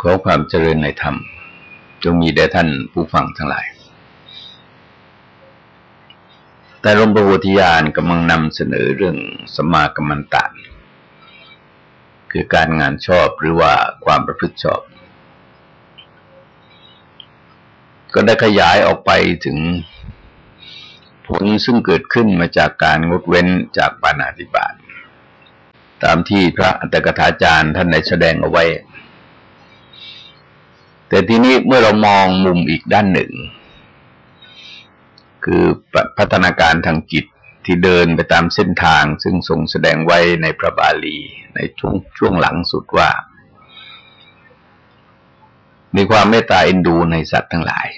ขอความเจริญในธรรม จงมีแด่ท่านผู้ฟังทั้งหลาย แต่รมประวัติยานกำลังนำเสนอเรื่องสมากรรมันตานคือการงานชอบหรือว่าความประพฤติชอบ ก็ได้ขยายออกไปถึงผลซึ่งเกิดขึ้นมาจากการงดเว้นจากปานาติบาตตามที่พระอัตถกถาจารย์ท่านได้แสดงเอาไว้ แต่ทีนี้เมื่อเรามองมุมอีกด้านหนึ่ง คือพัฒนาการทางจิตที่เดินไปตามเส้นทาง ซึ่งทรงแสดงไว้ในพระบาลี ในช่วงช่วงหลังสุดว่า มีความเมตตาเอ็นดูในสัตว์ทั้งหลาย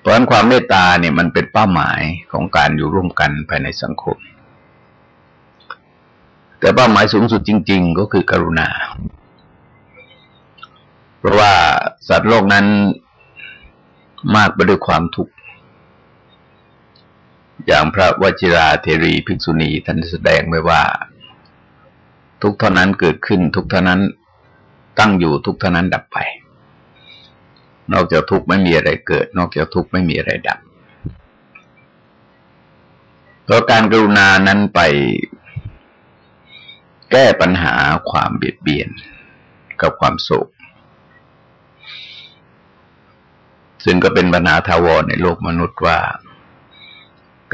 เพราะนั้นความเมตตาเนี่ยมันเป็นเป้าหมายของการอยู่ร่วมกันภายในสังคม แต่เป้าหมายสูงสุดจริง ๆ ก็คือกรุณา ราะว่าสัตว์โลกนั้นมากไปด้วยความทุกข์ อย่างพระวชิราเทรีภิกษุณีท่านแสดงไว้ว่า ทุกเท่านั้นเกิดขึ้น ทุกเท่านั้นตั้งอยู่ทุกเท่านั้นดับไป นอกจากทุกข์ไม่มีอะไรเกิด นอกจากทุกข์ไม่มีอะไรดับเพราะการกรุณานั้นไปแก้ปัญหาความเบียดเบียนกับความโศก ซึ่งก็เป็นปัญหาทาวรในโลกมนุษย์ว่า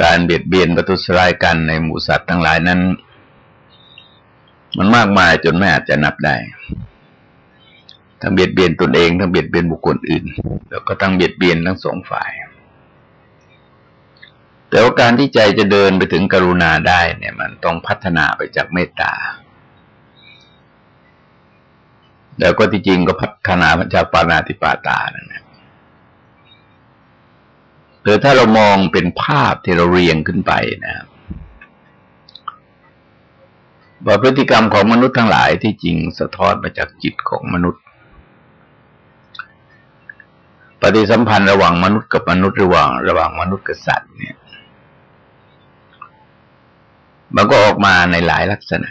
การเบียดเบียนประทุษร้ายกันในหมู่สัตว์ทั้งหลายนั้น มันมากมายจนไม่อาจจะนับได้ ทั้งเบียดเบียนตนเอง ทั้งเบียดเบียนบุคคลอื่น แล้วก็ทั้งเบียดเบียนทั้งสองฝ่าย แต่ว่าการที่ใจจะเดินไปถึงกรุณาได้เนี่ย มันต้องพัฒนาไปจากเมตตาแล้วก็ที่จริงก็พัฒนาพัญชาปานาติปาตานั่นแหละ หรือถ้าเรามองเป็นภาพที่เราเรียงขึ้นไปนะครับว่าพฤติกรรมของมนุษย์ทั้งหลายที่จริงสะท้อนมาจากจิตของมนุษย์ ปฏิสัมพันธ์ระหว่างมนุษย์กับมนุษย์ระหว่าง ระหว่างมนุษย์กับสัตว์เนี่ย มันก็ออกมาในหลายลักษณะ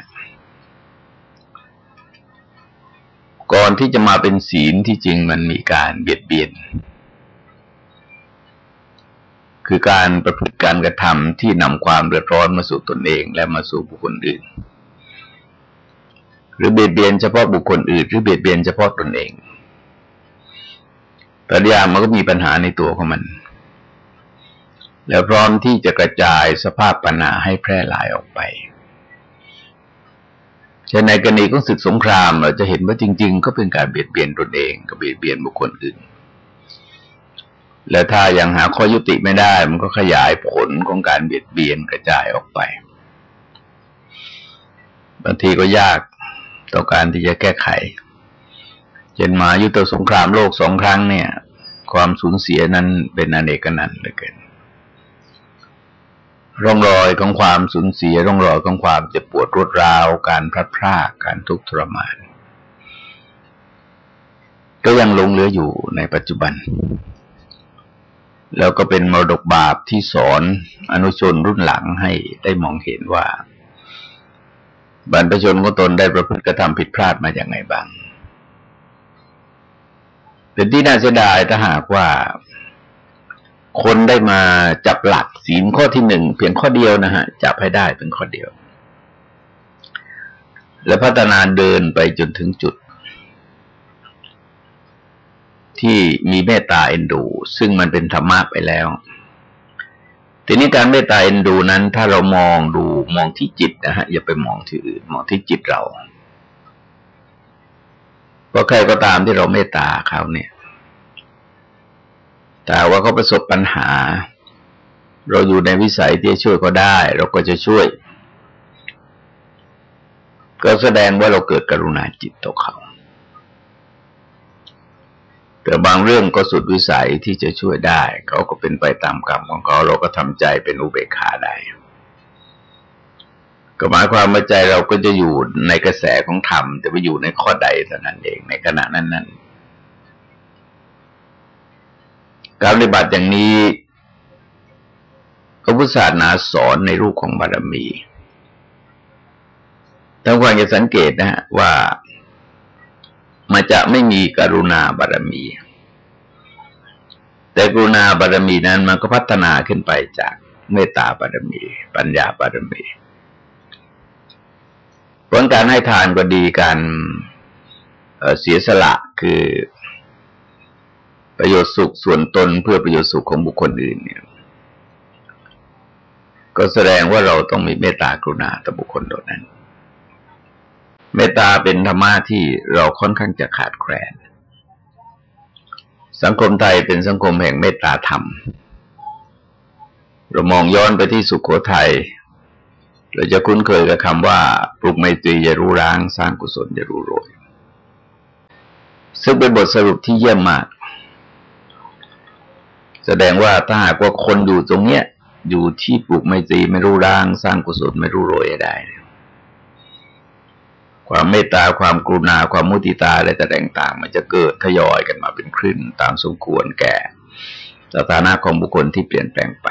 ก่อนที่จะมาเป็นศีลที่จริงมันมีการเบียดเบียน คือการประพฤติการกระทำที่นำความเดือดร้อนมาสู่ตนเอง และมาสู่บุคคลอื่น หรือเบียดเบียนเฉพาะบุคคลอื่น หรือเบียดเบียนเฉพาะตนเองปริยามันก็มีปัญหาในตัวของมัน แล้วพร้อมที่จะกระจายสภาพปัญหาให้แพร่หลายออกไปช่นในกรณีของศึกสงครามเราจะเห็นว่าจริง ๆ ก็เป็นการเบียดเบียนตนเองกับเบียดเบียนบุคคลอื่น และถ้ายังหาข้อยุติไม่ได้ มันก็ขยายผลของการเบียดเบียนกระจายออกไป บางทีก็ยากต่อการที่จะแก้ไขเช่นมายุติสงครามโลกสองครั้งเนี่ย ความสูญเสียนั้นเป็นอเนกนันต์เหลือเกินร่องรอยของความสูญเสียร่องรอยของความเจ็บปวดรวดร้าว การพลัดพรากการทุกข์ทรมาน ก็ยังลงเหลืออยู่ในปัจจุบัน แล้วก็เป็นมรดกบาปที่สอนอนุชนรุ่นหลังให้ได้มองเห็นว่า บรรพชนของตนได้ประพฤติกระทำผิดพลาดมาอย่างไงบ้าง เป็นที่น่าเสียดายถ้าหากว่า คนได้มาจับหลักศีลข้อที่หนึ่งเพียงข้อเดียวนะฮะ จับให้ได้เป็นข้อเดียว และพัฒนาเดินไปจนถึงจุด ที่มีเมตตาเอ็นดู ซึ่งมันเป็นธรรมะไปแล้ว ทีนี้การเมตตาเอ็นดูนั้น ถ้าเรามองดูมองที่จิตนะฮะอย่าไปมองที่อื่น มองที่จิตเราเพราะใครก็ตามที่เราเมตตาเขาเนี่ย แต่ว่าเขาประสบปัญหา เราอยู่ในวิสัยที่จะช่วยเขาได้ เราก็จะช่วย ก็แสดงว่าเราเกิดกรุณาจิตต่อเขา แต่บางเรื่องก็สุดวิสัยที่จะช่วยได้ เขาก็เป็นไปตามกรรมของเขาเราก็ทำใจเป็นอุเบกขาได้ก็หมายความว่าใจเราก็จะอยู่ในกระแสของธรรมแต่ไปอยู่ในข้อใดเท่านั้นเองในขณะนั้นนั้นการปฏิบัติอย่างนี้พระพุทธศาสนาสอนในรูปของบารมีทั้งความจะสังเกตนะฮะว่า มันจะไม่มีกรุณาบารมี แต่กรุณาบารมีนั้นมันก็พัฒนาขึ้นไปจากเมตตาบารมี ปัญญาบารมีผลการให้ทานก็ดีการเสียสละคือ ประโยชน์สุขส่วนตนเพื่อประโยชน์สุขของบุคคลอื่นเนี่ย ก็แสดงว่าเราต้องมีเมตตากรุณาต่อบุคคลตัวนั้น เมตตาเป็นธรรมะที่เราค่อนข้างจะขาดแคลน สังคมไทยเป็นสังคมแห่งเมตตาธรรม เรามองย้อนไปที่สุขโขทัยเราจะคุ้นเคยกับคำว่า ปลุกไมตรีจะรู้ร้าง สร้างกุศลจะรู้โรย ซึ่งเป็นบทสรุปที่เยี่ยมมาก แสดงว่าถ้าหากว่าคนอยู่ตรงเนี้ย อยู่ที่ปลุกไมตรีไม่รู้ร้าง สร้างกุศลไม่รู้โรยได้ ความเมตตาความกรุณาความมุติตาอะไรต่างๆ มันจะเกิดทยอยกันมาเป็นคลื่นตามสมควรแก่สถานะของบุคคลที่เปลี่ยนแปลงไป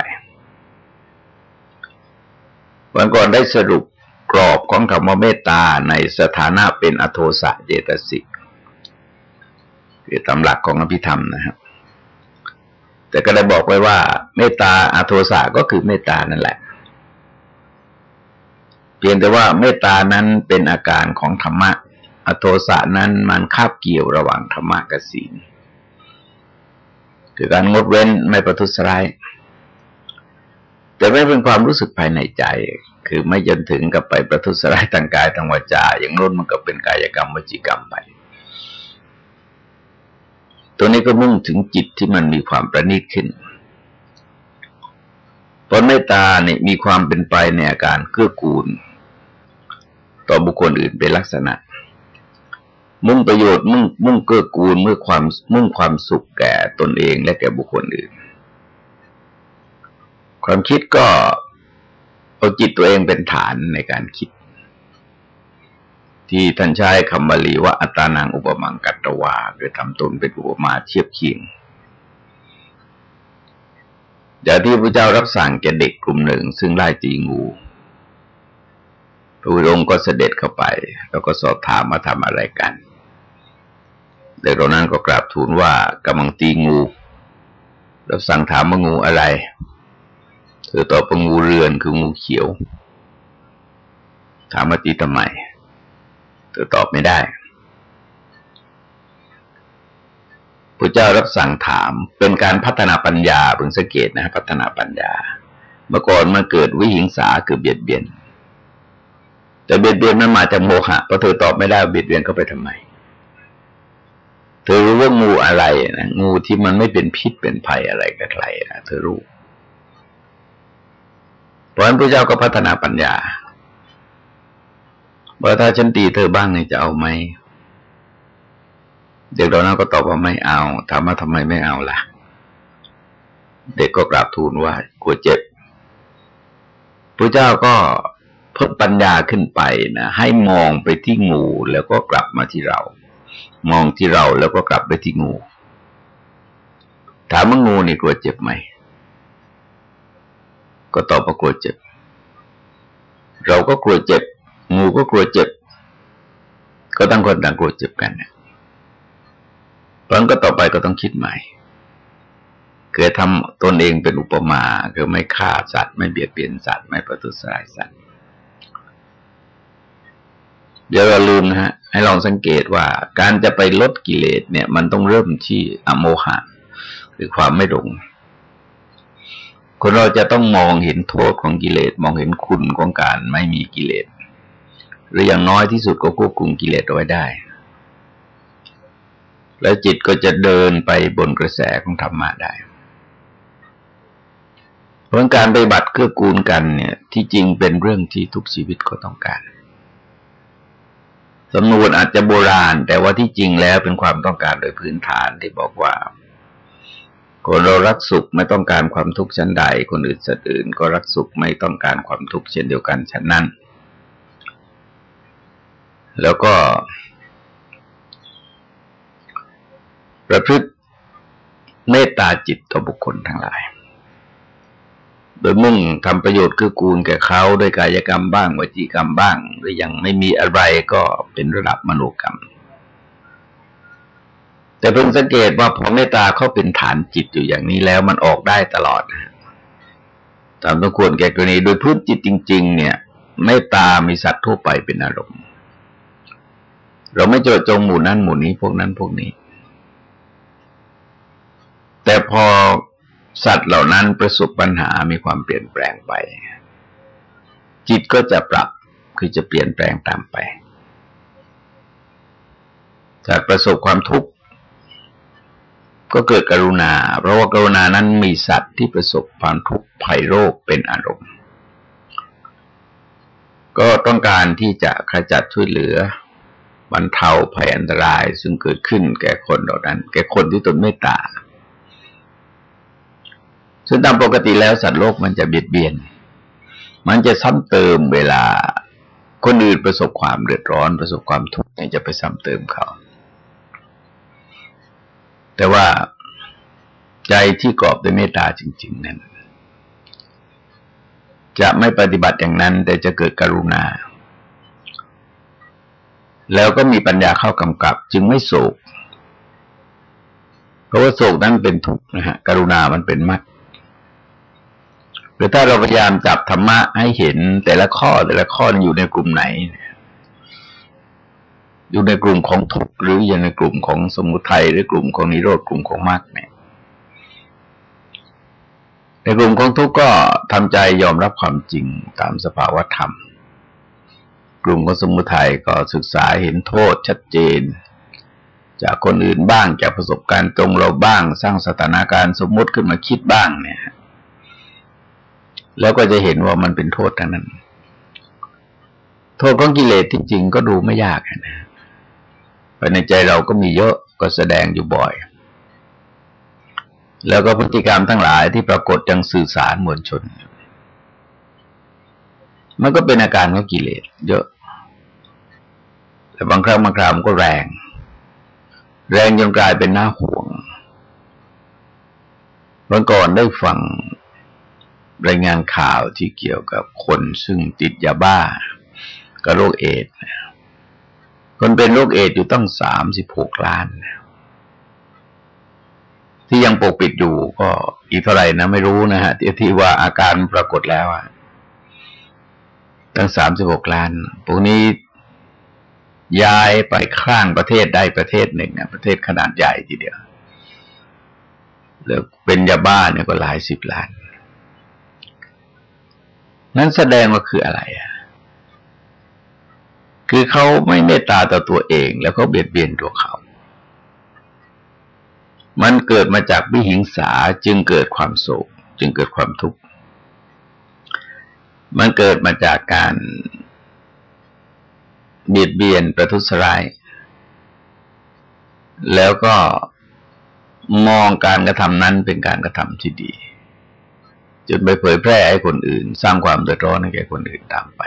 วันก่อนได้สรุปกรอบของคำว่าเมตตาในสถานะเป็นอโทสะเจตสิกคือตำหลักของอภิธรรมนะครับ แต่ก็ได้บอกไว้ว่า เมตตาอโทสะก็คือเมตตานั่นแหละ เพียงแต่ว่าเมตตานั้นเป็นอาการของธรรมะ อโทสะนั้นมันคาบเกี่ยวระหว่างธรรมะกับศีลคือการงดเว้นไม่ประทุษร้ายแต่ไม่เป็นความรู้สึกภายในใจ คือไม่จนถึงกับไปประทุษร้ายทางกายทางวาจา อย่างนู้นมันก็เป็นกายกรรมวจิกรรมไป ตัวนี้ก็มุ่งถึงจิตที่มันมีความประณีตขึ้นผลเมตตาเนี่ยมีความเป็นไปในอาการเกื้อกูล ต่อบุคคลอื่นเป็นลักษณะ มุ่งประโยชน์มุ่งมุ่งเกื้อกูลเมื่อความมุ่งความสุขแก่ตนเองและแก่บุคคลอื่น ความคิดก็เอาจิตตัวเองเป็นฐานในการคิด ที่ท่านใช้คำบาลีว่าอัตานังอุปมังกัตวาคือทำตนเป็นอุปมาเทียบเคียงอย่างที่พระเจ้ารับสั่งแก่เด็กกลุ่มหนึ่ง ซึ่งไล่ตีงู พระองค์ก็เสด็จเข้าไป แล้วก็สอบถามมาทำอะไรกันเด็กเหล่านั้นก็กราบทูลว่ากำลังตีงูแล้วสั่งถามว่างูอะไรเธอตอบว่างูเรือนคืองูเขียว ถามว่าตีทำไมเธอตอบไม่ได้พระเจ้ารับสั่งถามเป็นการพัฒนาปัญญาเพิ่งสังเกตนะพัฒนาปัญญา เมื่อก่อนมันเกิดวิหิงสาเกิดเบียดเบียน แต่เบียดเบียนมันมาจากโมหะเพราะเธอตอบไม่ได้เบียดเบียนเขาไปทำไม เธอรู้ว่างูอะไรนะงูที่มันไม่เป็นพิษเป็นภัยอะไรกับใครนะเธอรู้ เพราะฉะนั้นพระเจ้าก็พัฒนาปัญญาว่าถ้าฉันตีเธอบ้างเนี่ยจะเอาไหมเด็กเรานั้นก็ตอบว่าไม่เอาถามว่าทำไมไม่เอาล่ะ เด็กก็กราบทูลว่ากลัวเจ็บพระเจ้าก็ พิ่มปัญญาขึ้นไปนะให้มองไปที่งูแล้วก็กลับมาที่เรา มองที่เราแล้วก็กลับไปที่งู ถามว่างูนี่กลัวเจ็บไหม ก็ตอบว่ากลัวเจ็บ เราก็กลัวเจ็บ งูก็กลัวเจ็บ ก็ตั้งคนต่างกลัวเจ็บกันเนี่ยเพราะก็ต่อไปก็ต้องคิดใหม่เกิดทำตนเองเป็นอุปมาคือไม่ฆ่าสัตว์ไม่เบียดเบียนสัตว์ไม่ประทุษร้ายสัตว์ เดี๋ยวเราลืมนะฮะ ให้ลองสังเกตว่าการจะไปลดกิเลสเนี่ย มันต้องเริ่มที่อโมหะ คือความไม่หลงคนเราจะต้องมองเห็นโทษของกิเลสมองเห็นคุณของการไม่มีกิเลสหรืออย่างน้อยที่สุดก็ควบคุมกิเลสเอาไว้ได้ แล้วจิตก็จะเดินไปบนกระแสของธรรมะได้เพราะการไปบัติเกื้อกูลกันเนี่ย ที่จริงเป็นเรื่องที่ทุกชีวิตก็ต้องการ สำนวนอาจจะโบราณ แต่ว่าที่จริงแล้วเป็นความต้องการโดยพื้นฐานที่บอกว่าคนเรารักสุขไม่ต้องการความทุกข์ชั้นใด คนอื่นสัตว์อื่น ก็รักสุขไม่ต้องการความทุกข์เช่นเดียวกันฉันนั้น แล้วก็ ประพฤติเมตตาจิตต่อบุคคลทั้งหลาย โดยมุ่งทำประโยชน์คือกูลแก่เขาโดยกายกรรมบ้างวจีกรรมบ้าง หรือยังไม่มีอะไรก็เป็นระดับมโนกรรม แต่เพิ่งสังเกตว่าพอเมตตาเขาเป็นฐานจิตอยู่อย่างนี้แล้วมันออกได้ตลอดตามต้องควรแก่กรณีโดยพื้นจิตจริง ๆ เนี่ยเมตตามีสัตว์ทั่วไปเป็นอารมณ์ เราไม่เจาะจงหมู่นั้นหมู่นี้พวกนั้นพวกนี้ แต่พอ สัตว์เหล่านั้นประสบปัญหามีความเปลี่ยนแปลงไป จิตก็จะปรับคือจะเปลี่ยนแปลงตามไปจากประสบความทุกข์ก็เกิดกรุณา เพราะว่ากรุณานั้นมีสัตว์ที่ประสบความทุกข์ภัยโรคเป็นอารมณ์ ก็ต้องการที่จะขจัดช่วยเหลือบรรเทาภัยอันตรายซึ่งเกิดขึ้นแก่คนเหล่านั้น แก่คนที่ตนเมตตา ซึ่งตามปกติแล้วสัตว์โลกมันจะเบียดเบียน มันจะซ้ำเติมเวลาคนอื่นประสบความเดือดร้อนประสบความทุกข์จะไปซ้ำเติมเขา แต่ว่าใจที่กรอบด้วยเมตตาจริง ๆ นั้น จะไม่ปฏิบัติอย่างนั้น แต่จะเกิดกรุณา แล้วก็มีปัญญาเข้ากำกับ จึงไม่โศก เพราะว่าโศกนั้นเป็นทุกข์นะฮะกรุณามันเป็นมัดห รือถ้าเราพยายามจับธรรมะให้เห็นแต่ละข้อแต่ละข้ออยู่ในกลุ่มไหน อยู่ในกลุ่มของทุกข์หรืออยู่ในกลุ่มของสมุทัยหรือกลุ่มของนิโรธกลุ่มของมรรคเนี่ย ในกลุ่มของทุกข์ก็ทำใจยอมรับความจริงตามสภาวธรรม กลุ่มของสมุทัยก็ศึกษาเห็นโทษชัดเจน จากคนอื่นบ้างจากประสบการณ์ตรงเราบ้าง สร้างสถานการณ์สมมุติขึ้นมาคิดบ้างเนี่ย แล้วก็จะเห็นว่ามันเป็นโทษทั้งนั้น โทษของกิเลสจริง ๆ ก็ดูไม่ยากนะภายในใจเราก็มีเยอะก็แสดงอยู่บ่อย แล้วก็พฤติกรรมทั้งหลายที่ปรากฏจังสื่อสารมวลชน มันก็เป็นอาการของกิเลสเยอะ แต่บางครั้งบางคราวมันก็แรง แรงจนกลายเป็นหน้าห่วงเมื่อก่อนได้ฟัง รายงานข่าวที่เกี่ยวกับคนซึ่งติดยาบ้ากับโรคเอดส์คนเป็นโรคเอดอยู่ตั้งสามสิบหกล้าน ที่ยังปกปิดอยู่ก็อีกเท่าไหร่นะไม่รู้นะฮะที่ที่ว่าอาการปรากฏแล้วอะตั้งสามสิบหกล้านพวกนี้ย้ายไปข้างประเทศได้ประเทศหนึ่งนะประเทศขนาดใหญ่ทีเดียว แล้วเป็นยาบ้าเนี่ยก็หลายสิบล้าน นั้นแสดงว่าคืออะไรอะคือเขาไม่เมตตาต่อตัวเอง แล้วเขาเบียดเบียนตัวเขา มันเกิดมาจากวิหิงสาจึงเกิดความโศก จึงเกิดความทุกข์ มันเกิดมาจากการเบียดเบียนประทุษร้าย แล้วก็มองการกระทำนั้นเป็นการกระทำที่ดี จนไปเผยแพร่ให้คนอื่น สร้างความเดือดร้อนให้แก่คนอื่นตามไป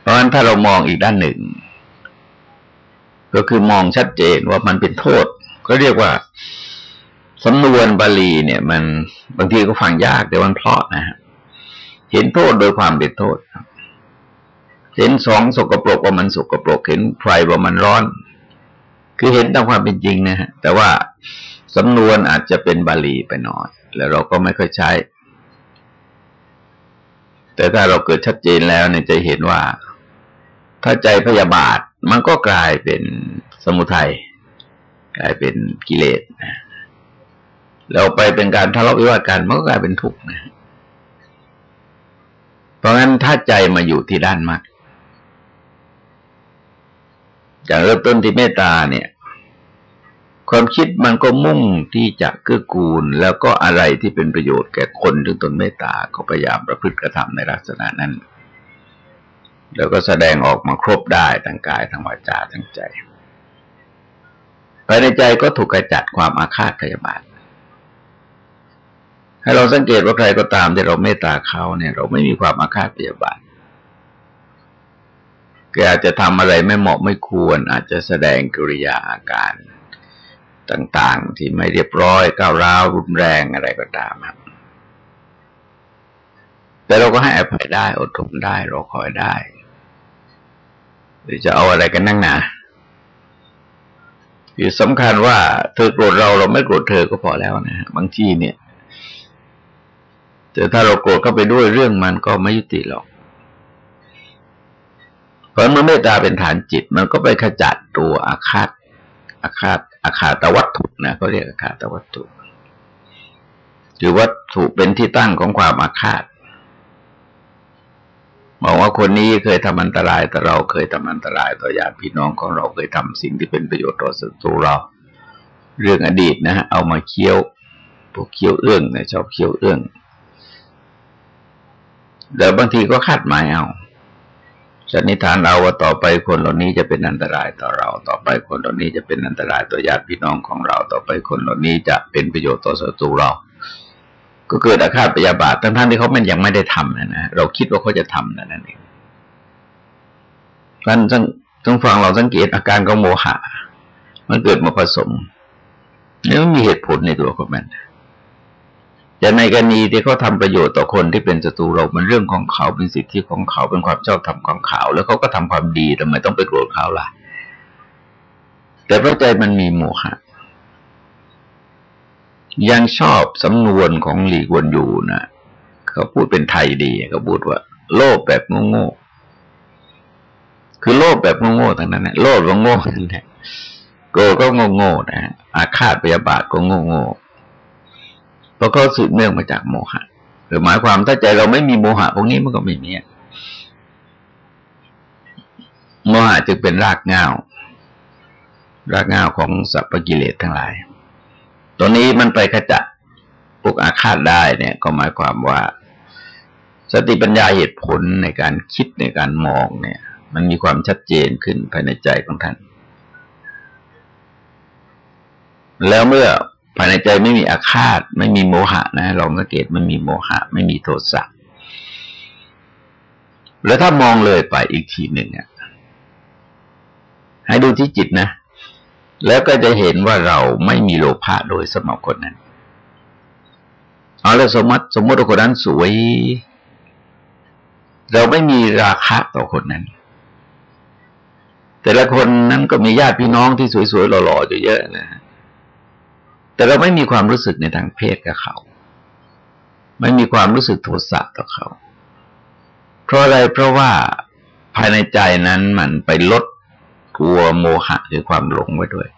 เพราะฉะนั้นถ้าเรามองอีกด้านหนึ่ง ก็คือมองชัดเจนว่ามันเป็นโทษ ก็เรียกว่าสำนวนบาลีเนี่ย มันบางทีก็ฟังยากแต่มันเพลาะนะฮะเห็นโทษโดยความเป็นโทษเห็นสองสกปรกว่ามันสกปรกเห็นไฟว่ามันร้อน คือเห็นตามความเป็นจริงนะฮะแต่ว่าสำนวนอาจจะเป็นบาลีไปหน่อย แล้วเราก็ไม่ค่อยใช้ แต่ถ้าเราเกิดชัดเจนแล้วเนี่ยจะเห็นว่า ถ้าใจพยาบาทมันก็กลายเป็นสมุทัยกลายเป็นกิเลสนะแล้วไปเป็นการทะเลาะวิวาทกันมันก็กลายเป็นทุกข์นะเพราะงั้นถ้าใจมาอยู่ที่ด้านมรรคจากเริ่มต้นที่เมตตาเนี่ย ความคิดมันก็มุ่งที่จะเกื้อกูล แล้วก็อะไรที่เป็นประโยชน์แก่คนถึงตนเมตตาก็พยายามประพฤติกระทำในลักษณะนั้น แล้วก็แสดงออกมาครบได้ทั้งกายทั้งวาจาทั้งใจภายในใจก็ถูกกระจัดความอาฆาตพยาบาทให้เราสังเกตว่าใครก็ตามที่เราเมตตาเขาเนี่ย เราไม่มีความอาฆาตพยาบาทแกอาจจะทำอะไรไม่เหมาะไม่ควร อาจจะแสดงกิริยาอาการ ต่างๆ ที่ไม่เรียบร้อยก้าวร้าวรุนแรงอะไรก็ตามครับแต่เราก็ให้อภัยได้ อดทนได้รอคอยได้ หรือจะเอาอะไรกันนั่งหนาคือสำคัญว่าเธอโกรธเราเราไม่โกรธเธอก็พอแล้วนะบางทีเนี่ยแต่ถ้าเราโกรธเข้าไปด้วยเรื่องมันก็ไม่ยุติหรอกเพราะเมื่อเมตตาเป็นฐานจิต มันก็ไปขจัดตัวอาฆาตอาฆาต อาฆาตวัตถุนะเขาเรียกอาฆาตวัตถุหรือวัตถุเป็นที่ตั้งของความอาฆาตบอกว่าคนนี้เคยทำอันตรายแต่เราเคยทำอันตรายต่อญาติพี่น้องของเราเคยทำสิ่งที่เป็นประโยชน์ต่อศัตรูเรา เรื่องอดีตนะฮะเอามาเคี้ยวพวกเคี้ยวเอื้องนะชอบเคี้ยวเอื้องแล้วบางทีก็คาดหมายเอา สันนิษฐานเราว่าต่อไปคนเหล่านี้จะเป็นอันตรายต่อเรา ต่อไปคนเหล่านี้จะเป็นอันตรายต่อญาติพี่น้องของเรา ต่อไปคนเหล่านี้จะเป็นประโยชน์ต่อศัตรูเรา ก็เกิดอาฆาตพยาบาททั้งๆที่เขามันยังไม่ได้ทำนะนะเราคิดว่าเขาจะทำนั่นเองท่านต้องต้องฟังเราสังเกตอาการของโมหะ มันเกิดมาผสมแล้วมีเหตุผลในตัวของมัน แต่ในกรณีที่เขาทาประโยชน์ต่อคนที่เป็นศัตรูเรามันเรื่องของเขาเป็นสิทธิของเขาเป็นความชอบธรรมของเขา แล้วเขาก็ทำความดีทำไมต้องไปโกรธเขาล่ะ แต่พระใจมันมีโมหะยังชอบสำนวนของหลีกวนอยู่นะเขาพูดเป็นไทยดีเขาพูดว่า โลภแบบโง่ๆคือโลภแบบโง่ๆทั้งนั้นนะโลภว่าโง่ทั้งนั้นโกรธก็โง่ๆนะอาฆาตพยาบาทก็โง่ๆ เพราะเขาสืบเนื่องมาจากโมหะหรือหมายความถ้าใจเราไม่มีโมหะพวกนี้มันก็ไม่มีโมหะจึงเป็นรากเงารากเงาของสัพพกิเลสทั้งหลาย ตัวนี้มันไปขจัดพวกอาฆาตได้เนี่ย ก็หมายความว่า สติปัญญาเหตุผลในการคิดในการมองเนี่ย มันมีความชัดเจนขึ้นภายในใจของท่าน แล้วเมื่อ ภายในใจไม่มีอาฆาต ไม่มีโมหะนะลองสังเกตไม่มีโมหะ ไม่มีโทสะแล้วถ้ามองเลยไปอีกทีหนึ่งอะให้ดูที่จิตนะ แล้วก็จะเห็นว่าเราไม่มีโลภะโดยสมบคนนั้นเอาแล้วสมมติสมมติคนนั้นสวย เราไม่มีราคะต่อคนนั้น แต่ละคนนั้นก็มีญาติพี่น้องที่สวยๆหล่อๆอยู่เยอะนะ แต่เราไม่มีความรู้สึกในทางเพศกับเขา ไม่มีความรู้สึกโทสะต่อเขา เพราะอะไรเพราะว่าภายในใจนั้นมันไปลดกลัวโมหะคือความหลงไว้ด้วย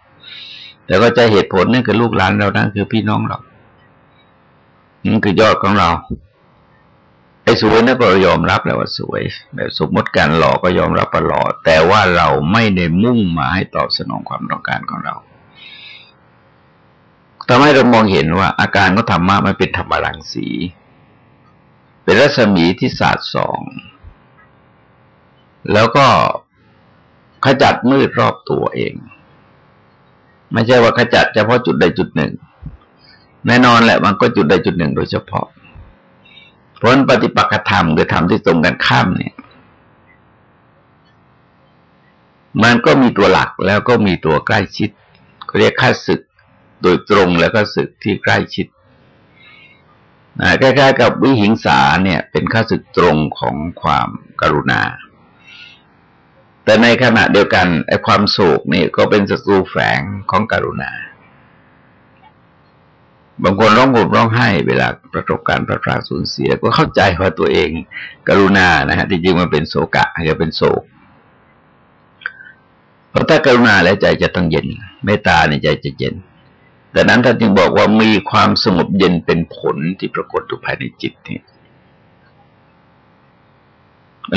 แต่ก็จะเหตุผลนั่นคือลูกหลานเรานั่นคือพี่น้องเรานั่นคือยอดของเราไอ้สวยนั่นก็ยอมรับแล้วว่าสวยแบบสมมติการหล่อก็ยอมรับว่าหล่อแต่ว่าเราไม่ได้มุ่งมาให้ตอบสนองความต้องการของเรา ทำให้เรามองเห็นว่าอาการก็ธรรมะมันเป็นธรรมรังสี เป็นรัศมีที่ศาสตร์สอง แล้วก็ขจัดมืดรอบตัวเอง ไม่ใช่ว่าขจัดเฉพาะจุดใดจุดหนึ่ง แน่นอนแหละมันก็จุดใดจุดหนึ่งโดยเฉพาะเพราะปฏิปักษธรรมคือธรรมที่ตรงกันข้ามเนี่ย มันก็มีตัวหลักแล้วก็มีตัวใกล้ชิดเรียกข้าศึก โดยตรงแล้วก็ศึกที่ใกล้ชิดใกล้ๆกับวิหิงสาเนี่ย เป็นข้าศึกตรงของความกรุณา แต่ในขณะเดียวกันไอ้ความโศกนี่ก็เป็นศัตรูแฝงของกรุณา บางคนร้องห่มร้องไห้เวลาประสบการณ์พระพราสูญเสีย ก็เข้าใจว่าตัวเองกรุณานะฮะที่จริงมันเป็นโศกะจะเป็นโศกเพราะถ้ากรุณาแล้วใจจะต้องเย็นเมตตาในใจจะเย็น แต่นั้นท่านจึงบอกว่ามีความสงบเย็นเป็นผลที่ปรากฏอยู่ภายในจิตนี่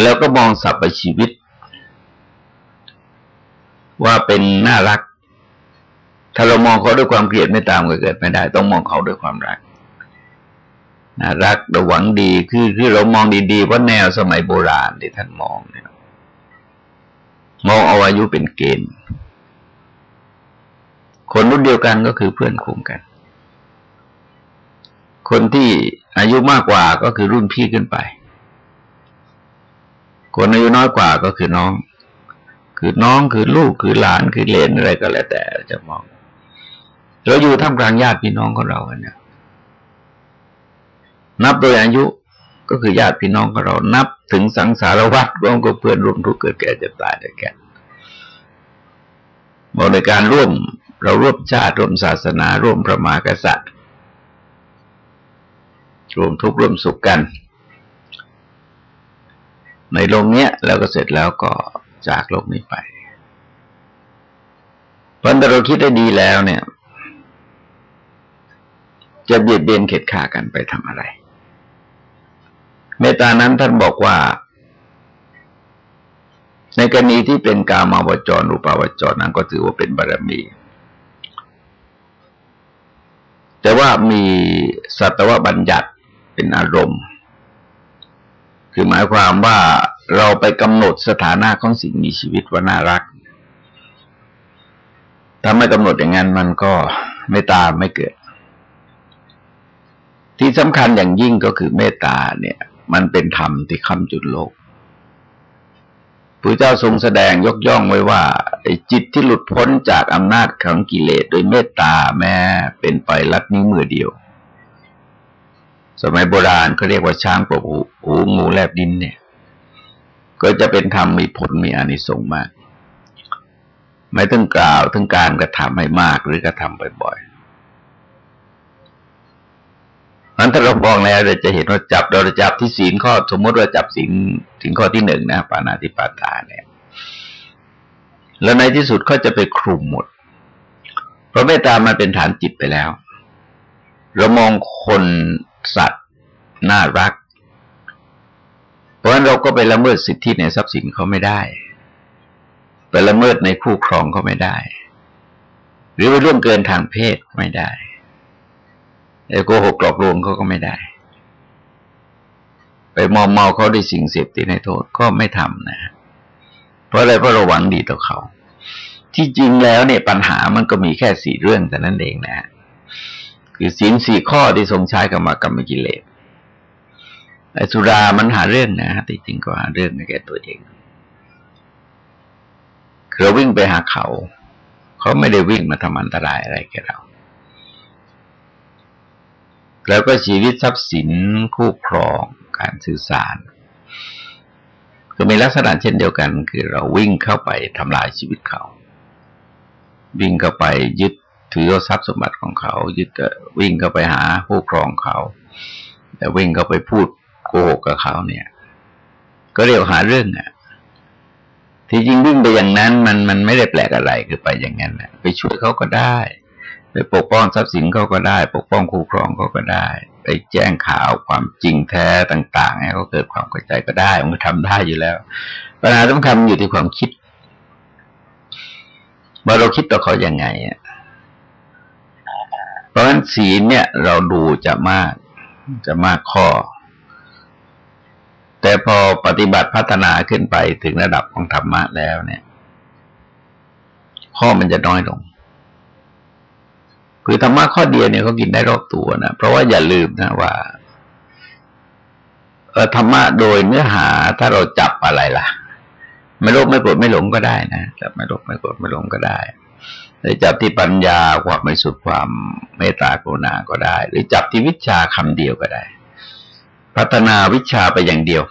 แล้วก็มองสรรพชีวิต ว่าเป็นน่ารัก ถ้าเรามองเขาด้วยความเกลียดไม่ตามก็เกิดไม่ได้ ต้องมองเขาด้วยความรักน่ารักราหวังดีคือคือเรามองดีๆว่าแนวสมัยโบราณที่ท่านมองเนี่ยมองเอาอายุเป็นเกณฑ์ คนรุ่นเดียวกันก็คือเพื่อนคุมกัน คนที่อายุมากกว่าก็คือรุ่นพี่ขึ้นไป คนอายุน้อยกว่าก็คือน้อง คือน้องคือลูกคือหลานคือเลนอะไรก็แล้วแต่จะมองเราอยู่ท่ามกลางญาติพี่น้องของเราเนี่ยนับโดยอายุก็คือญาติพี่น้องของเรา นับถึงสังสารวัฏร่วมกับเพื่อนร่วมทุกข์เกิดแก่เจ็บตายด้แก่บอกในการร่วม เราร่วมชาติร่วมศาสนา ร่วมพระมหากษัตริย์รวมทุกข์ร่วมสุขกัน ในโลกเนี้ยแล้วก็เสร็จแล้วก็จากโลกนี้ไปเพราะเราคิดได้ดีแล้วเนี่ย จะเบียดเบียนเข็ดขากันไปทำอะไร เมตานั้นท่านบอกว่า ในกรณีที่เป็นกามาวจรรูปาวจรนั้นก็ถือว่าเป็นบารมี แต่ว่ามีสัตวบัญญัติเป็นอารมณ์ คือหมายความว่าเราไปกำหนดสถานะของสิ่งมีชีวิตว่าน่ารัก ถ้าไม่กำหนดอย่างนั้นมันก็ไม่ตามไม่เกิด ที่สำคัญอย่างยิ่งก็คือเมตตาเนี่ย มันเป็นธรรมที่ค้ำจุดโลก พระเจ้าทรงแสดงยกย่องไว้ว่าจิตที่หลุดพ้นจากอำนาจของกิเลสโดยเมตตาแม้เป็นไปลัดนิ้วมือเดียว สมัยโบราณเขาเรียกว่าช้างปบหูหูงูแลบดินเนี่ย ก็จะเป็นธรรมมีผลมีอานิสงส์มาก ไม่ต้องกล่าวถึงการกระทำให้มากหรือกระทำบ่อยๆ นั้นถ้าเรามองแล้วเราจะเห็นว่าจับเราจะจับที่ศีลข้อสมมติว่าจับศีลศีลข้อที่หนึ่งนะปานาติปาตาเนี่ย แล้วในที่สุดก็จะไปคลุมหมด เพราะเมตตามันเป็นฐานจิตไปแล้ว เรามองคนสัตว์น่ารัก เพราะฉะนั้นเราก็ไปละเมิดสิทธิในทรัพย์สินเขาไม่ได้ ไปละเมิดในคู่ครองเขาไม่ได้ หรือไปร่วมเกินทางเพศไม่ได้ โกหกกลอกลวงเขาก็ไม่ได้ ไปมอมเมาเขาด้วยสิ่งเสพติดในโทษก็ไม่ทำนะ เพราะอะไรเพราะเราหวังดีต่อเขา ที่จริงแล้วเนี่ยปัญหามันก็มีแค่สี่เรื่องแต่นั้นเองนะ คือศีลสี่ข้อที่ทรงใช้กับมากรรมกิเลสไอ้สุรามันหาเรื่องนะฮะที่จริงก็หาเรื่องในแก่ตัวเองเราวิ่งไปหาเขา เขาไม่ได้วิ่งมาทำอันตรายอะไรแกเรา แล้วก็ชีวิตทรัพย์สินคู่ครองการสื่อสาร ก็มีลักษณะเช่นเดียวกัน คือเราวิ่งเข้าไปทำลายชีวิตเขา วิ่งเข้าไปยึดถือทรัพย์สมบัติของเขา ยึดวิ่งเข้าไปหาผู้ครองเขา แต่วิ่งเข้าไปพูดโกหกกับเขาเนี่ย ก็เรียกหาเรื่องอะที่จริงวิ่งไปอย่างนั้นมันมันไม่ได้แปลกอะไรคือไปอย่างนั้นนะไปช่วยเขาก็ได้ ไปปกป้องทรัพย์สินเขาก็ได้ ปกป้องคู่ครองเขาก็ได้ ไปแจ้งข่าวความจริงแท้ต่างๆให้เขาเกิดความเข้าใจก็ได้มันทำได้อยู่แล้วปัญหาสำคัญอยู่ที่ความคิดว่าเราคิดต่อเขาอย่างไงเพราะฉะนั้นศีลเนี่ย เราดูจะมากจะมากข้อ แต่พอปฏิบัติพัฒนาขึ้นไปถึงระดับของธรรมะแล้วเนี่ย ข้อมันจะน้อยลง คือธรรมะข้อเดียวเนี่ยเขากินได้รอบตัวนะเพราะว่าอย่าลืมนะว่าเออธรรมะโดยเนื้อหาถ้าเราจับอะไรล่ะ ไม่โลภไม่โกรธไม่หลงก็ได้นะจับไม่โลภไม่โกรธไม่หลงก็ได้ หรือจับที่ปัญญาความไม่สุดความเมตตากรุณาก็ได้ หรือจับที่วิชาคำเดียวก็ได้ พัฒนาวิชาไปอย่างเดียว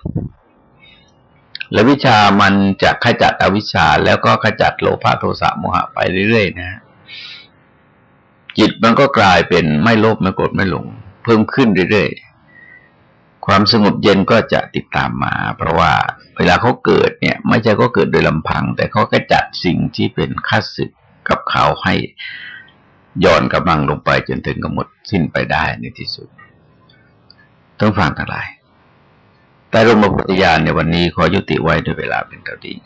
และวิชามันจะขจัดอวิชชาแล้วก็ขจัดโลภะโทสะโมหะไปเรื่อยๆนะ จิตมันก็กลายเป็นไม่โลภไม่โกรธไม่หลง เพิ่มขึ้นเรื่อยๆ ความสงบเย็นก็จะติดตามมา เพราะว่าเวลาเขาเกิดเนี่ย ไม่ใช่ก็เกิดโดยลำพัง แต่เขาก็จัดสิ่งที่เป็นข้าศึกกับเขาให้ย่อนกำลังลงไปจนถึงกำหนดสิ้นไปได้ในที่สุด ต้องฟังทั้งหลาย แต่รมพุทธญาณในวันนี้ขอยุติไว้ด้วยเวลาเป็นเท่านี้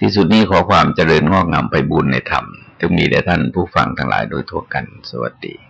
ที่สุดนี้ขอความเจริญงอกงามไปบุญในธรรม จงมีแด่ท่านผู้ฟังทั้งหลายโดยทั่วกันสวัสดี